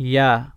Yeah.